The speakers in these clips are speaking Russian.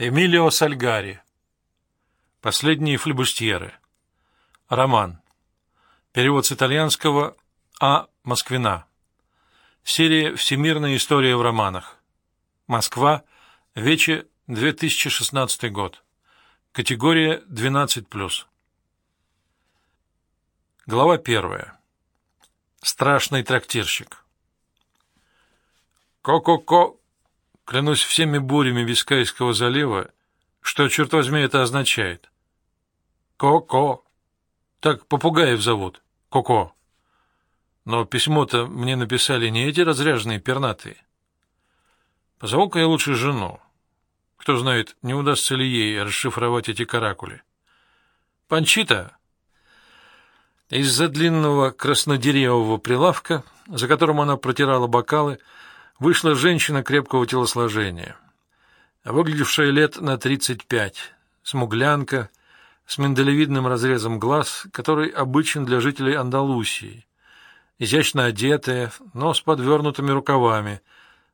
Эмилио Сальгари. Последние флебустьеры. Роман. Перевод с итальянского А. Москвина. Серия «Всемирная история в романах». Москва. Вече. 2016 год. Категория 12+. Глава первая. Страшный трактирщик. Ко-ко-ко Клянусь всеми бурями Бискайского залива, что, черт возьми, это означает. Ко-ко. Так попугаев зовут. Ко-ко. Но письмо-то мне написали не эти разряженные пернатые. Позову-ка я лучше жену. Кто знает, не удастся ли ей расшифровать эти каракули. Панчита! Из-за длинного краснодеревого прилавка, за которым она протирала бокалы, — вышла женщина крепкого телосложения, выглядевшая лет на тридцать пять, смуглянка, с миндалевидным разрезом глаз, который обычен для жителей Андалусии, изящно одетая, но с подвернутыми рукавами,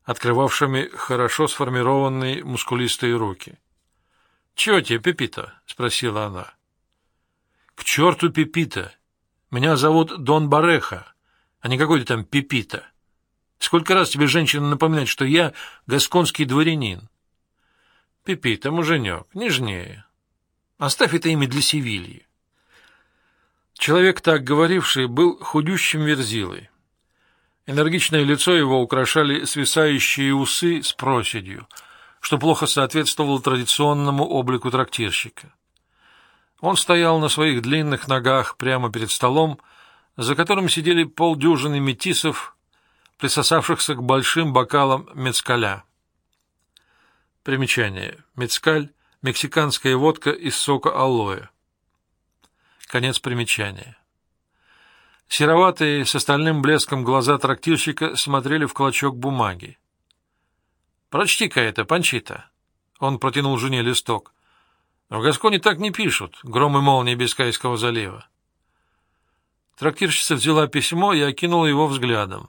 открывавшими хорошо сформированные мускулистые руки. — Чего тебе, Пепита? — спросила она. — К черту Пепита! Меня зовут Дон Бареха, а не какой-то там Пепита. Сколько раз тебе женщина напоминает, что я гасконский дворянин? Пипита, муженек, нежнее. Оставь это имя для Севильи. Человек, так говоривший, был худющим верзилой. Энергичное лицо его украшали свисающие усы с проседью, что плохо соответствовало традиционному облику трактирщика. Он стоял на своих длинных ногах прямо перед столом, за которым сидели полдюжины метисов присосавшихся к большим бокалам мецкаля. Примечание. Мецкаль – мексиканская водка из сока алоэ. Конец примечания. Сероватые, с остальным блеском глаза трактирщика смотрели в клочок бумаги. «Прочти-ка это, Панчита!» Он протянул жене листок. «В Гасконе так не пишут, гром и молнии Бискайского залива». Трактирщица взяла письмо и окинула его взглядом.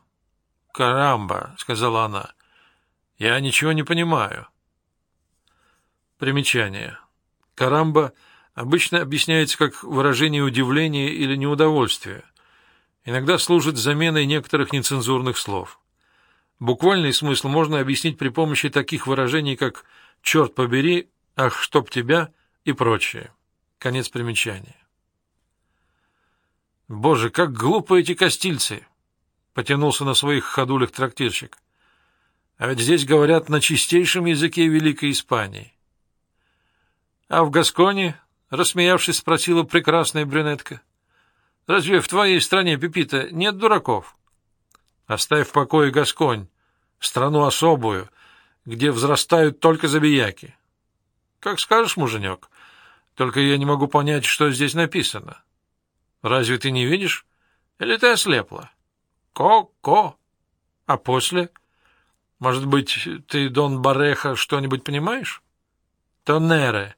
«Карамба», — сказала она, — «я ничего не понимаю». Примечание. «Карамба» обычно объясняется как выражение удивления или неудовольствия. Иногда служит заменой некоторых нецензурных слов. Буквальный смысл можно объяснить при помощи таких выражений, как «черт побери», «ах, чтоб тебя» и прочее. Конец примечания. Боже, как глупы эти костильцы! Потянулся на своих ходулях трактирщик. А ведь здесь говорят на чистейшем языке Великой Испании. А в Гасконе, рассмеявшись, спросила прекрасная брюнетка. Разве в твоей стране, Пепита, нет дураков? Оставь в покое Гасконь, страну особую, где взрастают только забияки. Как скажешь, муженек, только я не могу понять, что здесь написано. Разве ты не видишь? Или ты ослепла? Ко-ко. А после? Может быть, ты, Дон Бареха, что-нибудь понимаешь? Тоннере.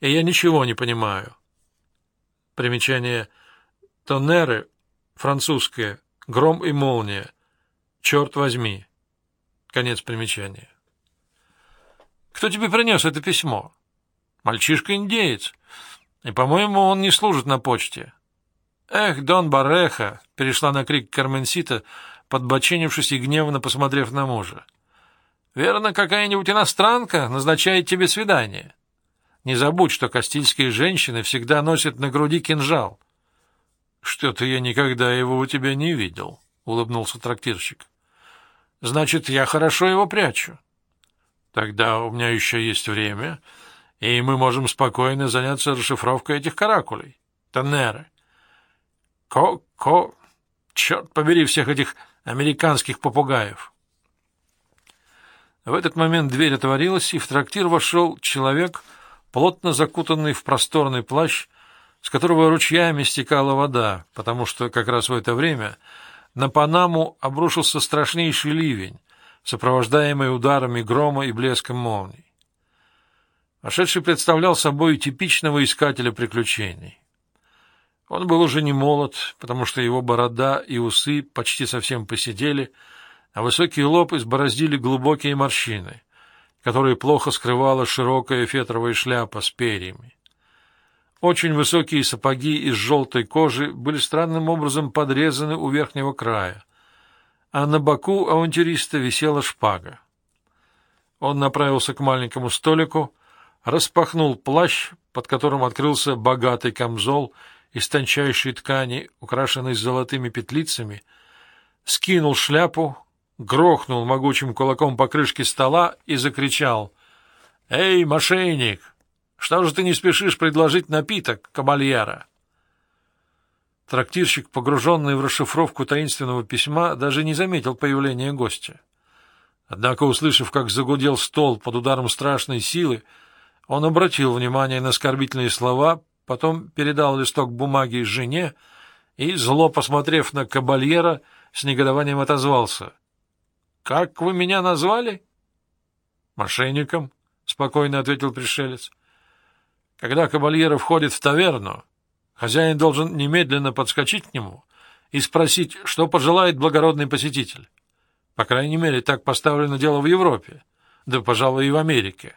И я ничего не понимаю. Примечание. Тоннере, французское, гром и молния. Черт возьми. Конец примечания. Кто тебе принес это письмо? Мальчишка-индеец. И, по-моему, он не служит на почте. «Эх, Дон Бареха!» — перешла на крик Карменсита, подбоченившись и гневно посмотрев на мужа. «Верно, какая-нибудь иностранка назначает тебе свидание. Не забудь, что кастильские женщины всегда носят на груди кинжал». «Что-то я никогда его у тебя не видел», — улыбнулся трактирщик. «Значит, я хорошо его прячу». «Тогда у меня еще есть время, и мы можем спокойно заняться расшифровкой этих каракулей. Тоннеры». Ко-ко... Черт побери всех этих американских попугаев! В этот момент дверь отворилась, и в трактир вошел человек, плотно закутанный в просторный плащ, с которого ручьями стекала вода, потому что как раз в это время на Панаму обрушился страшнейший ливень, сопровождаемый ударами грома и блеском молний. Вошедший представлял собой типичного искателя приключений. Он был уже не молод, потому что его борода и усы почти совсем посидели, а высокий лоб избороздили глубокие морщины, которые плохо скрывала широкая фетровая шляпа с перьями. Очень высокие сапоги из желтой кожи были странным образом подрезаны у верхнего края, а на боку авантюриста висела шпага. Он направился к маленькому столику, распахнул плащ, под которым открылся богатый камзол из тончайшей ткани, украшенный золотыми петлицами, скинул шляпу, грохнул могучим кулаком по крышке стола и закричал «Эй, мошенник!» Что же ты не спешишь предложить напиток, кабальера? Трактирщик, погруженный в расшифровку таинственного письма, даже не заметил появления гостя. Однако, услышав, как загудел стол под ударом страшной силы, он обратил внимание на оскорбительные слова, потом передал листок бумаги жене и, зло посмотрев на кабальера, с негодованием отозвался. — Как вы меня назвали? — Мошенником, — спокойно ответил пришелец. Когда кабальера входит в таверну, хозяин должен немедленно подскочить к нему и спросить, что пожелает благородный посетитель. По крайней мере, так поставлено дело в Европе, да, пожалуй, и в Америке.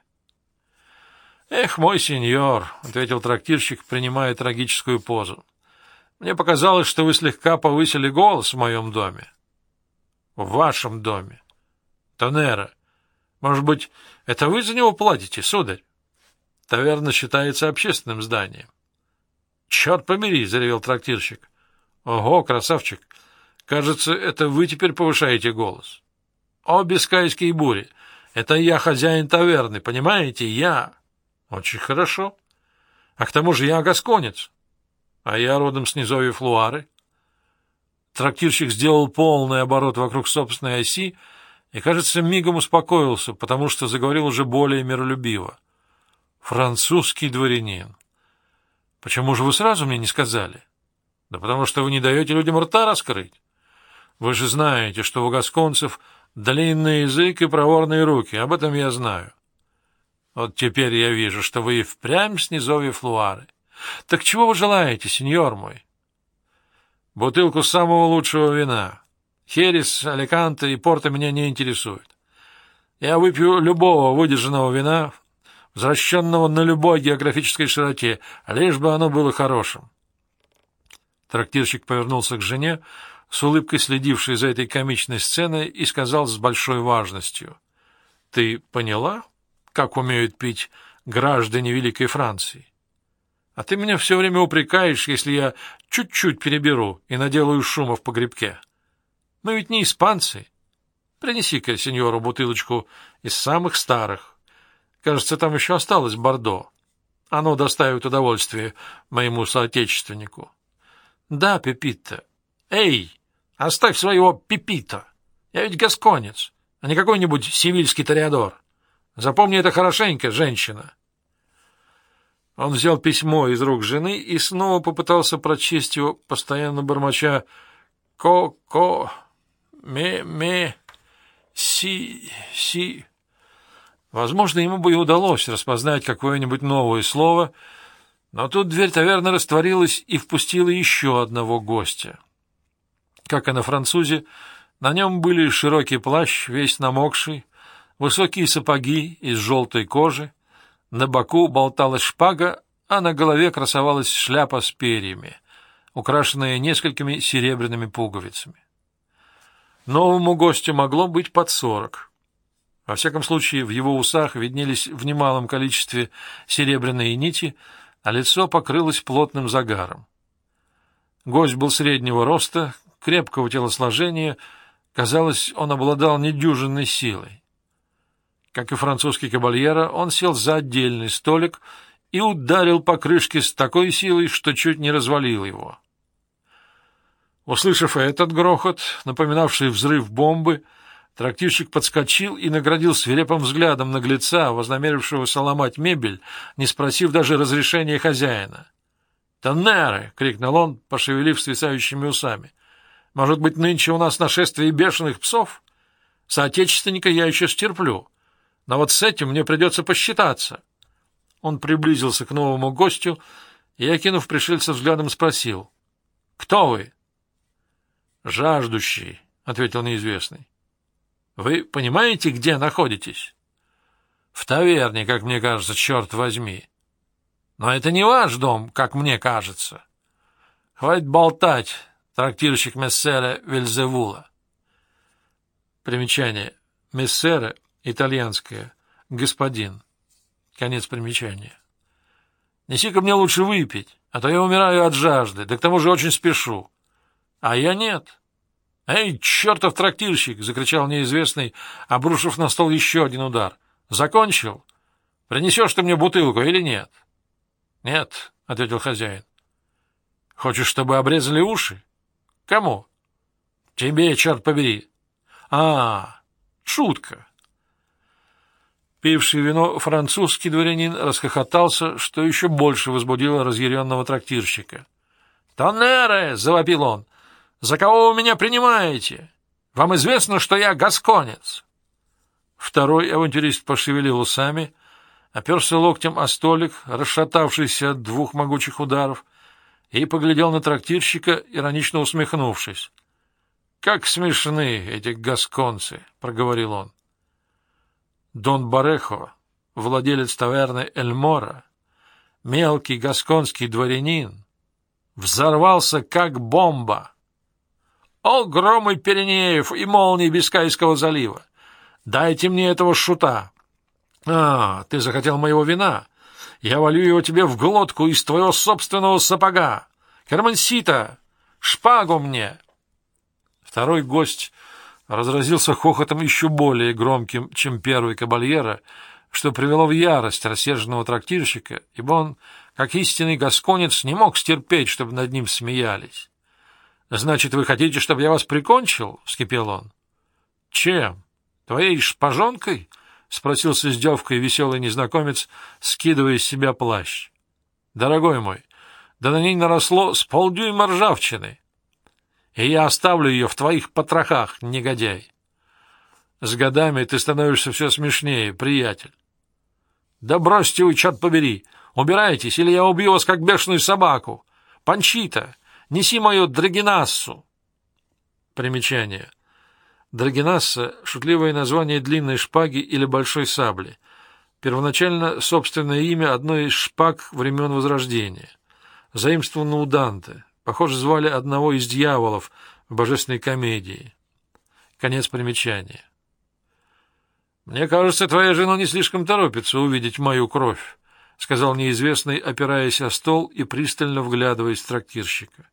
«Эх, мой сеньор», — ответил трактирщик, принимая трагическую позу, — «мне показалось, что вы слегка повысили голос в моем доме». «В вашем доме». «Тонера, может быть, это вы за него платите, сударь?» Таверна считается общественным зданием. — Черт побери! — заревел трактирщик. — Ого, красавчик! Кажется, это вы теперь повышаете голос. — О, бискайские бури! Это я хозяин таверны, понимаете? Я! — Очень хорошо. А к тому же я гасконец. А я родом с низовья Флуары. Трактирщик сделал полный оборот вокруг собственной оси и, кажется, мигом успокоился, потому что заговорил уже более миролюбиво. Французский дворянин. Почему же вы сразу мне не сказали? Да потому что вы не даете людям рта раскрыть. Вы же знаете, что у гасконцев длинный язык и проворные руки. Об этом я знаю. Вот теперь я вижу, что вы и впрямь с низовья Флуары. Так чего вы желаете, сеньор мой? Бутылку самого лучшего вина. Херес, Аликанте и Порто меня не интересуют. Я выпью любого выдержанного вина возвращенного на любой географической широте, лишь бы оно было хорошим. Трактирщик повернулся к жене, с улыбкой следившей за этой комичной сценой, и сказал с большой важностью. — Ты поняла, как умеют пить граждане Великой Франции? А ты меня все время упрекаешь, если я чуть-чуть переберу и наделаю шума в погребке. Мы ведь не испанцы. Принеси-ка сеньору бутылочку из самых старых. Кажется, там еще осталось Бордо. Оно доставит удовольствие моему соотечественнику. Да, Пепита. Эй, оставь своего Пепита. Я ведь гасконец, а не какой-нибудь сивильский ториадор. Запомни это хорошенько, женщина. Он взял письмо из рук жены и снова попытался прочесть его, постоянно бормоча «ко-ко», «ме-ме», «си», «си». Возможно, ему бы и удалось распознать какое-нибудь новое слово, но тут дверь таверны растворилась и впустила еще одного гостя. Как и на французе, на нем были широкий плащ, весь намокший, высокие сапоги из желтой кожи, на боку болталась шпага, а на голове красовалась шляпа с перьями, украшенная несколькими серебряными пуговицами. Новому гостю могло быть под сорок — во всяком случае, в его усах виднелись в немалом количестве серебряные нити, а лицо покрылось плотным загаром. Гость был среднего роста, крепкого телосложения, казалось, он обладал недюжинной силой. Как и французский кабальера, он сел за отдельный столик и ударил по крышке с такой силой, что чуть не развалил его. Услышав этот грохот, напоминавший взрыв бомбы, Трактирщик подскочил и наградил свирепым взглядом наглеца, вознамерившегося ломать мебель, не спросив даже разрешения хозяина. «Тоннеры!» — крикнул он, пошевелив свисающими усами. «Может быть, нынче у нас нашествие бешеных псов? Соотечественника я еще стерплю, но вот с этим мне придется посчитаться». Он приблизился к новому гостю и, окинув пришельца взглядом, спросил. «Кто вы?» «Жаждущий», — ответил неизвестный. Вы понимаете, где находитесь? В таверне, как мне кажется, черт возьми. Но это не ваш дом, как мне кажется. Хватит болтать, трактирщик Мессера Вельзевула. Примечание. Мессера, итальянское, господин. Конец примечания. Неси-ка мне лучше выпить, а то я умираю от жажды, да к тому же очень спешу. А я нет. «Эй, чертов трактирщик!» — закричал неизвестный, обрушив на стол еще один удар. «Закончил? Принесешь ты мне бутылку или нет?» «Нет», — ответил хозяин. «Хочешь, чтобы обрезали уши?» «Кому?» «Тебе, черт побери!» «А, шутка!» Пивший вино французский дворянин расхохотался, что еще больше возбудило разъяренного трактирщика. «Тоннере!» — завопил он. «За кого вы меня принимаете? Вам известно, что я гасконец!» Второй авантюрист пошевелил усами, оперся локтем о столик, расшатавшийся от двух могучих ударов, и поглядел на трактирщика, иронично усмехнувшись. «Как смешны эти гасконцы!» — проговорил он. Дон Барехо, владелец таверны Эльмора, мелкий гасконский дворянин, взорвался как бомба. О, громы Пиренеев и молнии Бискайского залива! Дайте мне этого шута! А, ты захотел моего вина? Я валю его тебе в глотку из твоего собственного сапога! Кермансита! Шпагу мне! Второй гость разразился хохотом еще более громким, чем первый кабальера, что привело в ярость рассерженного трактирщика, ибо он, как истинный гасконец, не мог стерпеть, чтобы над ним смеялись. — Значит, вы хотите, чтобы я вас прикончил? — вскипел он. — Чем? Твоей шпажонкой? — спросил с издевкой веселый незнакомец, скидывая из себя плащ. — Дорогой мой, да на ней наросло с полдюйма ржавчины и я оставлю ее в твоих потрохах, негодяй. С годами ты становишься все смешнее, приятель. Да бросьте вы, черт побери! Убирайтесь, или я убью вас, как бешеную собаку! Панчита, неси мою драгинассу! Примечание. Драгинасса — шутливое название длинной шпаги или большой сабли. Первоначально собственное имя одной из шпаг времен Возрождения. Заимствовано у Данте. Похоже, звали одного из дьяволов в божественной комедии. Конец примечания. «Мне кажется, твоя жена не слишком торопится увидеть мою кровь», — сказал неизвестный, опираясь о стол и пристально вглядываясь в трактирщика.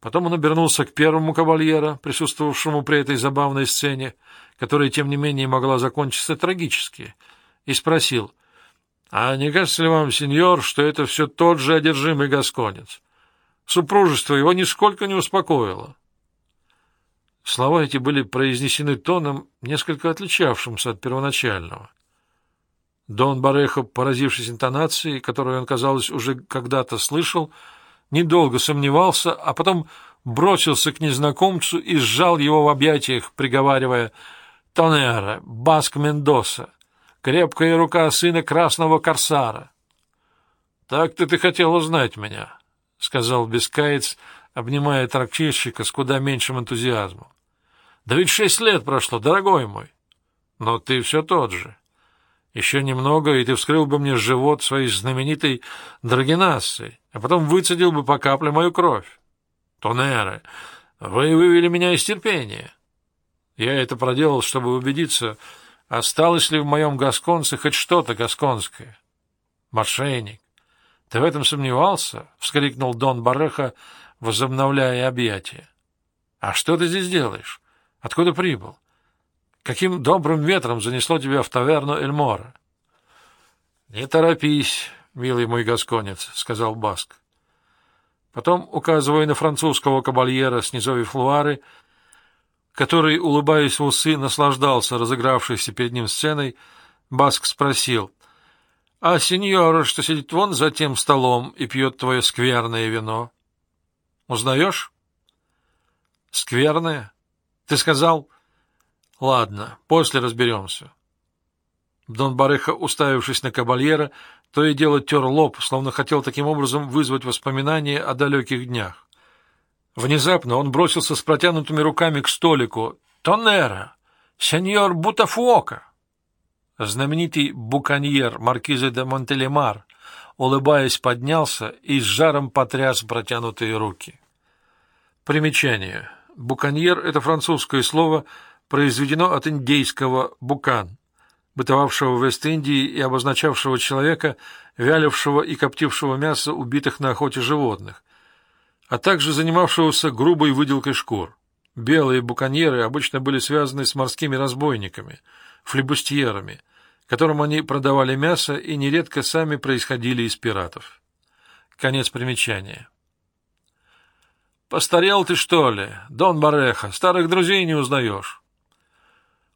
Потом он обернулся к первому кавальера, присутствовавшему при этой забавной сцене, которая, тем не менее, могла закончиться трагически, и спросил, «А не кажется ли вам, сеньор, что это все тот же одержимый гасконец? Супружество его нисколько не успокоило. Слова эти были произнесены тоном, несколько отличавшимся от первоначального. Дон Барехо, поразившись интонацией, которую он, казалось, уже когда-то слышал, недолго сомневался, а потом бросился к незнакомцу и сжал его в объятиях, приговаривая «Тонера, Баск Мендоса, крепкая рука сына красного корсара». «Так-то ты хотел узнать меня. — сказал Бескаец, обнимая трактирщика с куда меньшим энтузиазмом. — Да ведь шесть лет прошло, дорогой мой. Но ты все тот же. Еще немного, и ты вскрыл бы мне живот своей знаменитой драгинассой, а потом выцедил бы по капле мою кровь. Тонеры, вы вывели меня из терпения. Я это проделал, чтобы убедиться, осталось ли в моем гасконце хоть что-то гасконское. Мошенник. — Ты в этом сомневался? — вскрикнул Дон Бареха, возобновляя объятия. — А что ты здесь делаешь? Откуда прибыл? Каким добрым ветром занесло тебя в таверну Эльмора? — Не торопись, милый мой гасконец, — сказал Баск. Потом, указывая на французского кабальера с низовой флуары, который, улыбаясь в усы, наслаждался разыгравшейся перед ним сценой, Баск спросил — а сеньора, что сидит вон за тем столом и пьет твое скверное вино? Узнаешь? Скверное? Ты сказал? Ладно, после разберемся. Дон Барыха, уставившись на кабальера, то и дело тер лоб, словно хотел таким образом вызвать воспоминания о далеких днях. Внезапно он бросился с протянутыми руками к столику. «Тоннера! Сеньор Бутафуока!» Знаменитый буконьер маркиза де Монтелемар, улыбаясь, поднялся и с жаром потряс протянутые руки. Примечание. Буконьер — это французское слово, произведено от индейского «букан», бытовавшего в Вест-Индии и обозначавшего человека, вялившего и коптившего мясо убитых на охоте животных, а также занимавшегося грубой выделкой шкур. Белые буконьеры обычно были связаны с морскими разбойниками, флебустьерами, которым они продавали мясо и нередко сами происходили из пиратов. Конец примечания. «Постарел ты, что ли, Дон Бареха? Старых друзей не узнаешь?»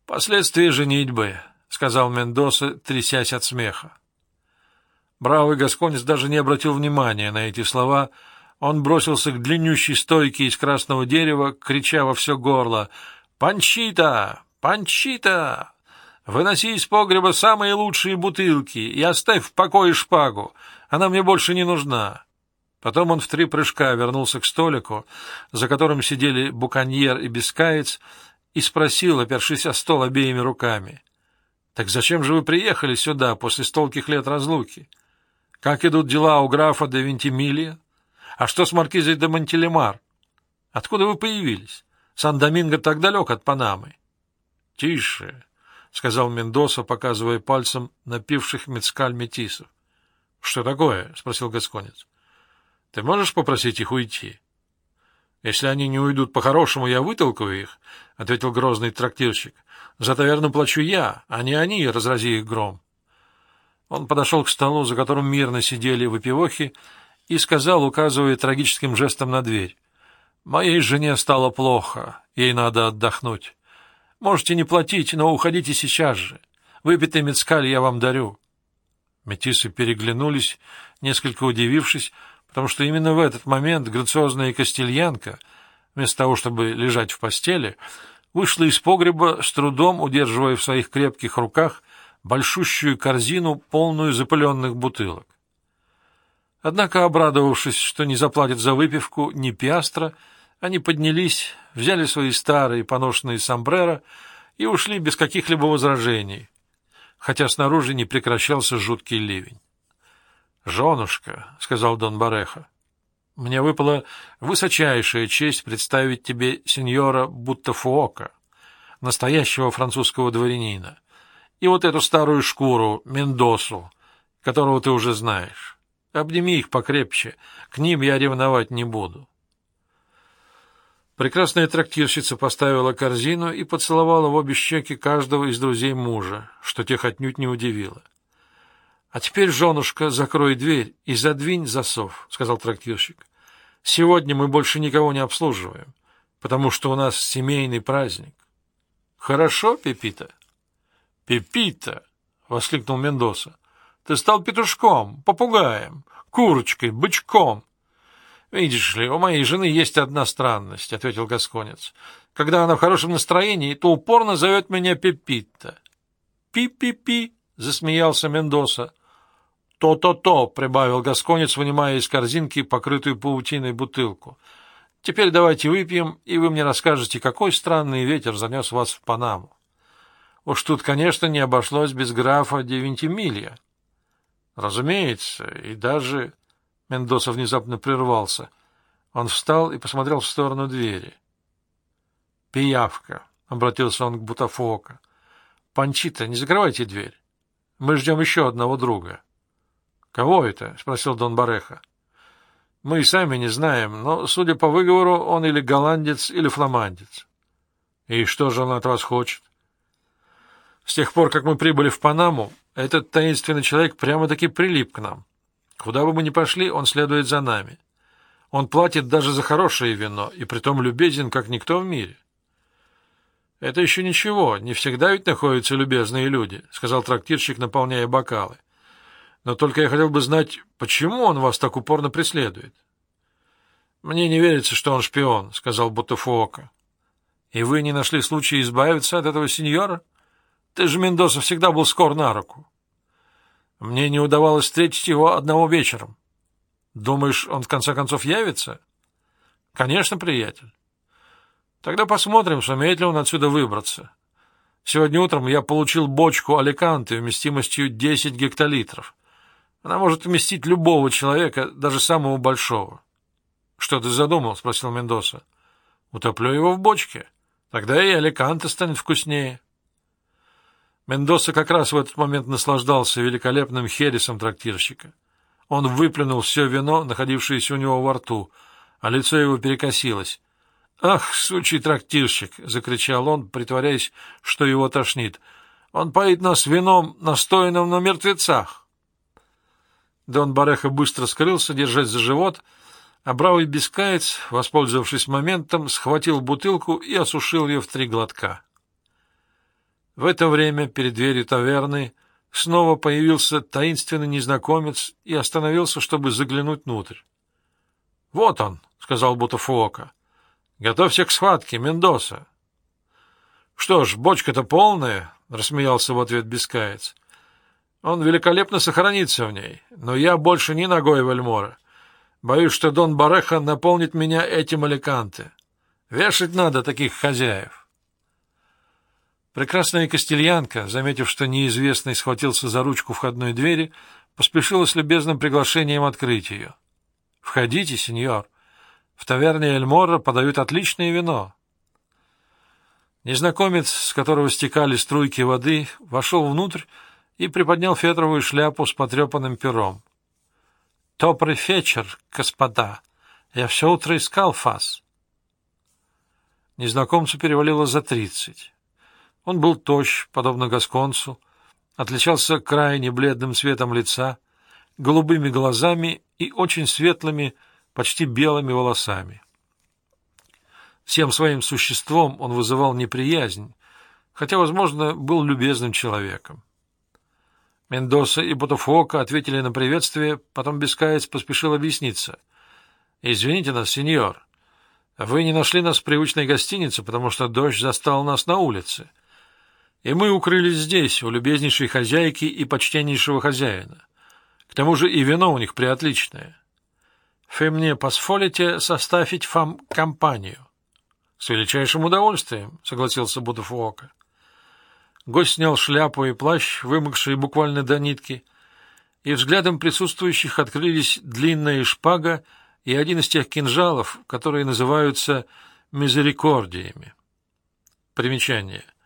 «Последствия женитьбы», — сказал Мендоса, трясясь от смеха. Бравый гасконец даже не обратил внимания на эти слова. Он бросился к длиннющей стойке из красного дерева, крича во все горло «Панчита! Панчита! Выноси из погреба самые лучшие бутылки и оставь в покое шпагу, она мне больше не нужна». Потом он в три прыжка вернулся к столику, за которым сидели буконьер и бескаец, и спросил, опершись о стол обеими руками, «Так зачем же вы приехали сюда после стольких лет разлуки? Как идут дела у графа де Вентимилия? А что с маркизой де Монтелемар? Откуда вы появились? Сан-Доминго так далек от Панамы». «Тише», — сказал Мендоса, показывая пальцем напивших мецкаль метисов. — Что такое? — спросил Гасконец. — Ты можешь попросить их уйти? — если они не уйдут по-хорошему, я вытолкаю их, — ответил грозный трактирщик. — За таверну плачу я, а не они, разрази их гром. Он подошел к столу, за которым мирно сидели выпивохи, и сказал, указывая трагическим жестом на дверь. — Моей жене стало плохо, ей надо отдохнуть. Можете не платить, но уходите сейчас же. Выпитый мецкаль я вам дарю. Метисы переглянулись, несколько удивившись, потому что именно в этот момент грациозная Костельянка, вместо того, чтобы лежать в постели, вышла из погреба, с трудом удерживая в своих крепких руках большущую корзину, полную запыленных бутылок. Однако, обрадовавшись, что не заплатят за выпивку ни пиастра, они поднялись, взяли свои старые поношенные сомбреро и ушли без каких-либо возражений, хотя снаружи не прекращался жуткий ливень. — Женушка, — сказал Дон Бареха, — мне выпала высочайшая честь представить тебе сеньора Буттафуока, настоящего французского дворянина, и вот эту старую шкуру, Мендосу, которого ты уже знаешь. Обними их покрепче, к ним я ревновать не буду. Прекрасная трактирщица поставила корзину и поцеловала в обе щеки каждого из друзей мужа, что тех отнюдь не удивило. — А теперь, женушка, закрой дверь и задвинь засов, — сказал трактирщик. — Сегодня мы больше никого не обслуживаем, потому что у нас семейный праздник. — Хорошо, Пепита? — Пепита! — воскликнул Мендоса. — Ты стал петушком, попугаем, курочкой, бычком. — Видишь ли, у моей жены есть одна странность, — ответил Гасконец. — Когда она в хорошем настроении, то упорно зовет меня Пепита. «Пи — засмеялся Мендоса. «То-то-то», — прибавил Гасконец, вынимая из корзинки покрытую паутиной бутылку. «Теперь давайте выпьем, и вы мне расскажете, какой странный ветер занес вас в Панаму. Уж тут, конечно, не обошлось без графа де Вентимилья». «Разумеется, и даже...» Мендоса внезапно прервался. Он встал и посмотрел в сторону двери. «Пиявка», — обратился он к Бутафока. «Панчита, не закрывайте дверь. Мы ждем еще одного друга». — Кого это? — спросил Дон Бареха. — Мы и сами не знаем, но, судя по выговору, он или голландец, или фламандец. — И что же он от вас хочет? С тех пор, как мы прибыли в Панаму, этот таинственный человек прямо-таки прилип к нам. Куда бы мы ни пошли, он следует за нами. Он платит даже за хорошее вино, и притом любезен, как никто в мире. — Это еще ничего, не всегда ведь находятся любезные люди, — сказал трактирщик, наполняя бокалы. — но только я хотел бы знать, почему он вас так упорно преследует. — Мне не верится, что он шпион, — сказал Бутафуока. — И вы не нашли случая избавиться от этого сеньора? Ты же, Мендоса, всегда был скор на руку. Мне не удавалось встретить его одного вечером. Думаешь, он в конце концов явится? — Конечно, приятель. Тогда посмотрим, сумеет ли он отсюда выбраться. Сегодня утром я получил бочку Аликанты вместимостью 10 гектолитров. Она может вместить любого человека, даже самого большого. — Что ты задумал? — спросил Мендоса. — Утоплю его в бочке. Тогда и Аликанте станет вкуснее. Мендоса как раз в этот момент наслаждался великолепным хересом трактирщика. Он выплюнул все вино, находившееся у него во рту, а лицо его перекосилось. «Ах, сучий трактирщик!» — закричал он, притворяясь, что его тошнит. «Он поит нас вином, настоянным на мертвецах!» Дон Бареха быстро скрылся, держась за живот, а бравый бескаец, воспользовавшись моментом, схватил бутылку и осушил ее в три глотка. В это время перед дверью таверны снова появился таинственный незнакомец и остановился, чтобы заглянуть внутрь. — Вот он, — сказал Бутафуока. — Готовься к схватке, Мендоса. — Что ж, бочка-то полная, — рассмеялся в ответ Бескаец. — Он великолепно сохранится в ней, но я больше не ногой Вальмора. Боюсь, что Дон Бареха наполнит меня этим аликанте. Вешать надо таких хозяев. Прекрасная костельянка, заметив, что неизвестный схватился за ручку входной двери, поспешила с любезным приглашением открыть ее. — Входите, сеньор. В таверне Эльмора подают отличное вино. Незнакомец, с которого стекали струйки воды, вошел внутрь и приподнял фетровую шляпу с потрепанным пером. — Добрый вечер, господа. Я все утро искал вас. Незнакомцу перевалило за тридцать. Он был тощ, подобно гасконцу, отличался крайне бледным цветом лица, голубыми глазами и очень светлыми, почти белыми волосами. Всем своим существом он вызывал неприязнь, хотя, возможно, был любезным человеком. Мендоса и Ботофока ответили на приветствие, потом Бескаец поспешил объясниться. — Извините нас, сеньор, вы не нашли нас в привычной гостинице, потому что дождь застал нас на улице и мы укрылись здесь, у любезнейшей хозяйки и почтеннейшего хозяина. К тому же и вино у них приотличное. Вы мне позволите составить вам компанию? — С величайшим удовольствием, — согласился Будафуока. Гость снял шляпу и плащ, вымокшие буквально до нитки, и взглядом присутствующих открылись длинная шпага и один из тех кинжалов, которые называются мизерикордиями. Примечание —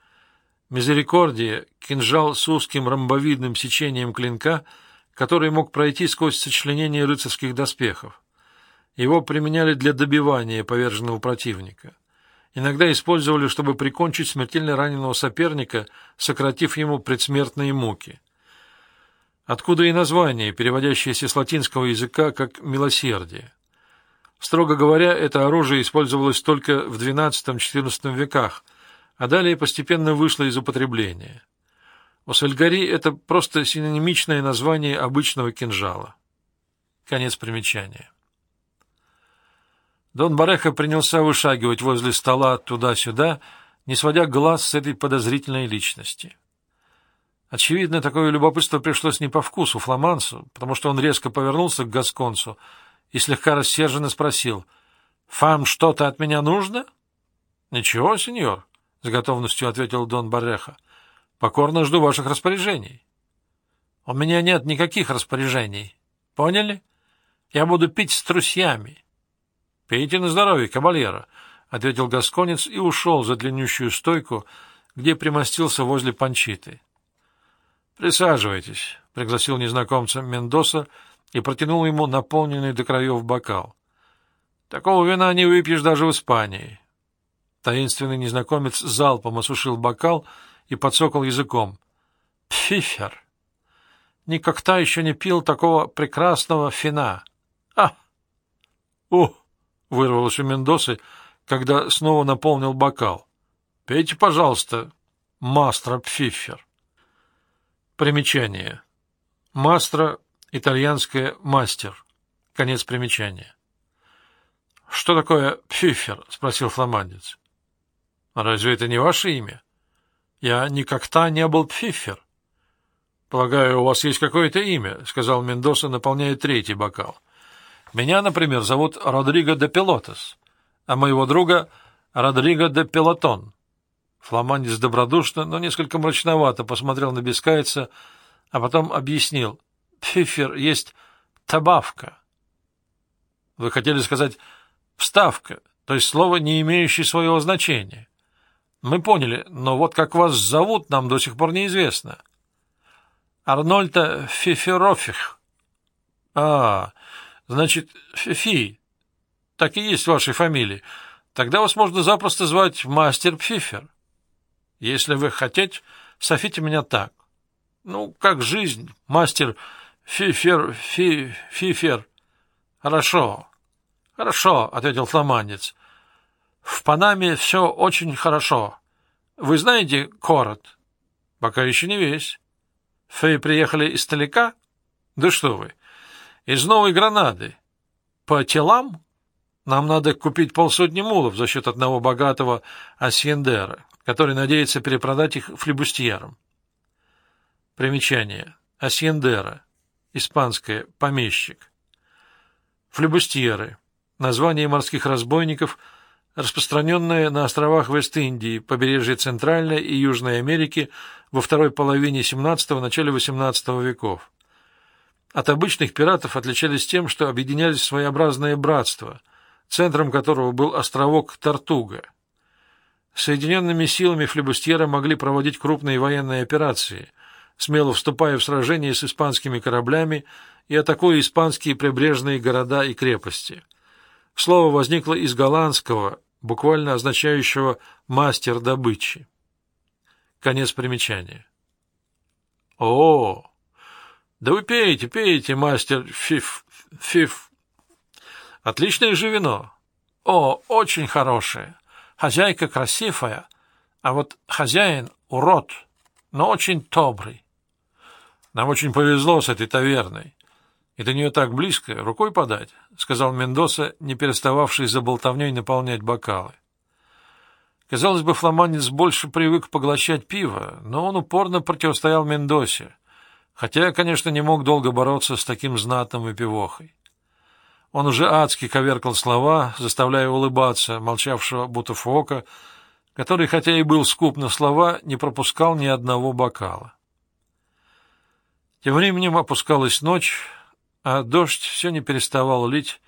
Мизерикордия — кинжал с узким ромбовидным сечением клинка, который мог пройти сквозь сочленение рыцарских доспехов. Его применяли для добивания поверженного противника. Иногда использовали, чтобы прикончить смертельно раненого соперника, сократив ему предсмертные муки. Откуда и название, переводящееся с латинского языка как «милосердие». Строго говоря, это оружие использовалось только в XII-XIV веках – а далее постепенно вышло из употребления. Осальгари — это просто синонимичное название обычного кинжала. Конец примечания. Дон Бареха принялся вышагивать возле стола туда-сюда, не сводя глаз с этой подозрительной личности. Очевидно, такое любопытство пришлось не по вкусу фламансу, потому что он резко повернулся к Гасконцу и слегка рассерженно спросил, «Фам что-то от меня нужно?» «Ничего, сеньор», — с готовностью ответил Дон Бареха. — Покорно жду ваших распоряжений. — У меня нет никаких распоряжений. Поняли? Я буду пить с трусьями. — Пейте на здоровье, кавальера, — ответил Гасконец и ушел за длиннющую стойку, где примостился возле панчиты. — Присаживайтесь, — пригласил незнакомца Мендоса и протянул ему наполненный до краев бокал. — Такого вина не выпьешь даже в Испании. — Таинственный незнакомец залпом осушил бокал и подсокал языком. «Пфифер! Никогда еще не пил такого прекрасного фина! А! О!» — вырвалось у Мендосы, когда снова наполнил бокал. «Пейте, пожалуйста, мастро Пфифер!» Примечание. Мастро — итальянское «мастер». Конец примечания. — Что такое пфифер? — спросил фламандец. А разве это не ваше имя? Я никогда не был пфифер. Полагаю, у вас есть какое-то имя, сказал Мендоса, наполняя третий бокал. Меня, например, зовут Родриго де Пилотес, а моего друга Родриго де Пилотон. Фламандец добродушно, но несколько мрачновато посмотрел на Бескайца, а потом объяснил. Пфифер есть табавка. Вы хотели сказать «вставка», то есть слово, не имеющее своего значения. Мы поняли, но вот как вас зовут, нам до сих пор неизвестно. Арнольда Фиферофих. А, значит, Фифи. Так и есть вашей фамилии. Тогда вас можно запросто звать Мастер Пфифер. Если вы хотите, софите меня так. Ну, как жизнь, Мастер Фифер, Фи, Фифер. Хорошо, хорошо, — ответил фламандец. В Панаме все очень хорошо. Вы знаете город? Пока еще не весь. Вы приехали издалека? Да что вы, из Новой Гранады. По телам? Нам надо купить полсотни мулов за счет одного богатого асьендера, который надеется перепродать их флебустьерам. Примечание. Асьендера. Испанское. Помещик. Флебустьеры. Название морских разбойников, распространенное на островах Вест-Индии, побережье Центральной и Южной Америки во второй половине XVII – начале XVIII веков. От обычных пиратов отличались тем, что объединялись своеобразное братство, центром которого был островок Тартуга. Соединенными силами флебустьеры могли проводить крупные военные операции, смело вступая в сражения с испанскими кораблями и атакуя испанские прибрежные города и крепости. Слово возникло из голландского, буквально означающего «мастер добычи». Конец примечания. О, да вы пейте, пейте, мастер Фиф, Фиф. Отличное же вино. О, очень хорошее. Хозяйка красивая, а вот хозяин урод, но очень добрый. Нам очень повезло с этой таверной. И до нее так близко, рукой подать, — сказал Мендоса, не перестававший за болтовней наполнять бокалы. Казалось бы, фламандец больше привык поглощать пиво, но он упорно противостоял Мендосе, хотя, конечно, не мог долго бороться с таким знатным выпивохой. Он уже адски коверкал слова, заставляя улыбаться молчавшего Бутафока, который, хотя и был скуп на слова, не пропускал ни одного бокала. Тем временем опускалась ночь, а дождь все не переставал лить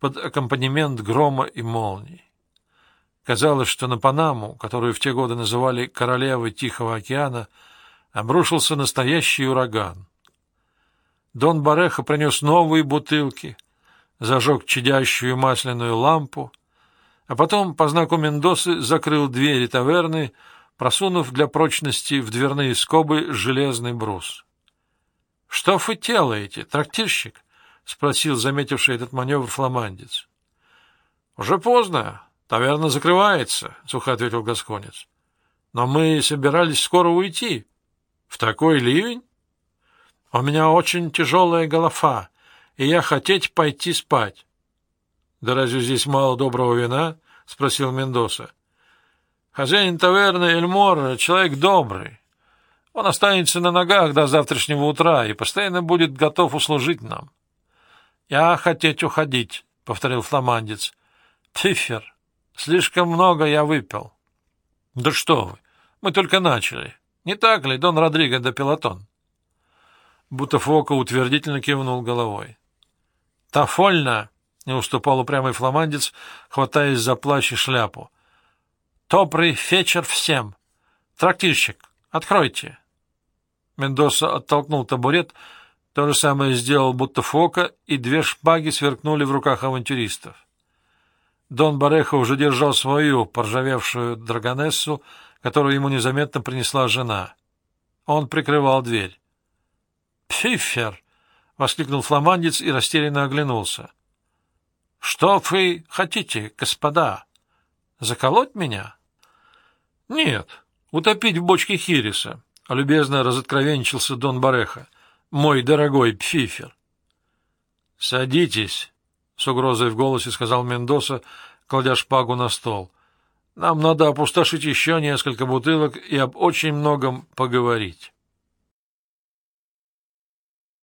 под аккомпанемент грома и молний. Казалось, что на Панаму, которую в те годы называли «королевой Тихого океана», обрушился настоящий ураган. Дон Бареха принес новые бутылки, зажег чадящую масляную лампу, а потом по знаку Мендосы закрыл двери таверны, просунув для прочности в дверные скобы железный брус. — Что вы делаете, трактирщик? — спросил заметивший этот маневр фламандец. — Уже поздно. Таверна закрывается, — сухо ответил Гасконец. — Но мы собирались скоро уйти. — В такой ливень? — У меня очень тяжелая голова, и я хотеть пойти спать. — Да разве здесь мало доброго вина? — спросил Мендоса. — Хозяин таверны Эльмор — человек добрый. Он останется на ногах до завтрашнего утра и постоянно будет готов услужить нам. — Я хотеть уходить, — повторил фламандец. — Тифер. Слишком много я выпил. — Да что вы, мы только начали. Не так ли, Дон Родриго де Пилотон? Бутафока утвердительно кивнул головой. — Тафольна! — не уступал упрямый фламандец, хватаясь за плащ и шляпу. — Добрый вечер всем! Трактирщик, откройте! Мендоса оттолкнул табурет, то же самое сделал Бутафока, и две шпаги сверкнули в руках авантюристов. Дон Бареха уже держал свою поржавевшую драгонессу, которую ему незаметно принесла жена. Он прикрывал дверь. «Пфифер!» — воскликнул фламандец и растерянно оглянулся. «Что вы хотите, господа? Заколоть меня?» «Нет, утопить в бочке хириса», — любезно разоткровенничался Дон Бареха. «Мой дорогой Пфифер». «Садитесь», — с угрозой в голосе сказал Мендоса, кладя шпагу на стол. — Нам надо опустошить еще несколько бутылок и об очень многом поговорить.